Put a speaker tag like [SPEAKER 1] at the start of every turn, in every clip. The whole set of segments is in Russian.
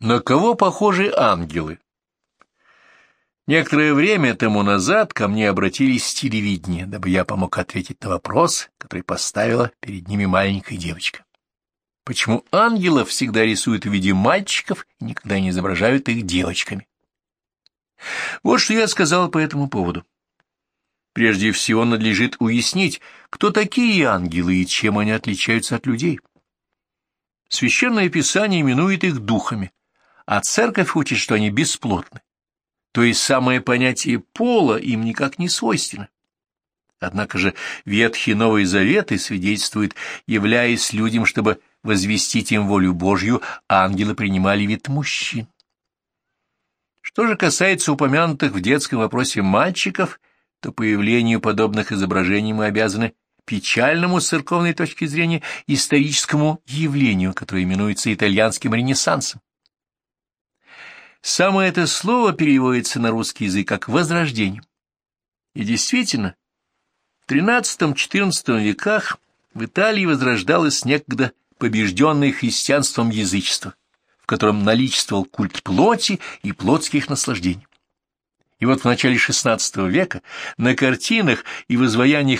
[SPEAKER 1] На кого похожи ангелы? Некоторое время тому назад ко мне обратились с телевидения, дабы я помог ответить на вопрос, который поставила перед ними маленькая девочка. Почему ангелов всегда рисуют в виде мальчиков и никогда не изображают их девочками? Вот что я сказал по этому поводу. Прежде всего надлежит уяснить, кто такие ангелы и чем они отличаются от людей. Священное Писание именует их духами, а церковь учит, что они бесплотны. То есть самое понятие пола им никак не свойственно. Однако же Ветхий Новый Заветы свидетельствует, являясь людям, чтобы возвестить им волю Божью, ангелы принимали вид мужчин. Что же касается упомянутых в детском вопросе мальчиков, то появлению подобных изображений мы обязаны печальному с церковной точки зрения историческому явлению, которое именуется итальянским ренессансом. Самое это слово переводится на русский язык как «возрождение». И действительно, в XIII-XIV веках в Италии возрождалось некогда побежденное христианством язычество, в котором наличествовал культ плоти и плотских наслаждений. И вот в начале XVI века на картинах и в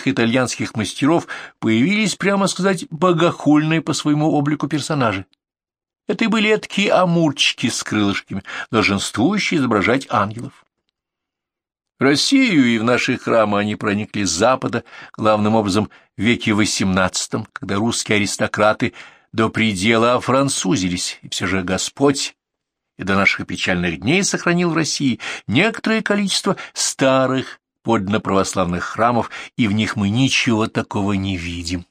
[SPEAKER 1] итальянских мастеров появились, прямо сказать, богохульные по своему облику персонажи, это и были такие амурчики с крылышками, долженствующие изображать ангелов. В Россию и в наши храмы они проникли с запада, главным образом в веке XVIII, когда русские аристократы до предела офранцузились, и все же Господь и до наших печальных дней сохранил в России некоторое количество старых подлинно православных храмов, и в них мы ничего такого не видим.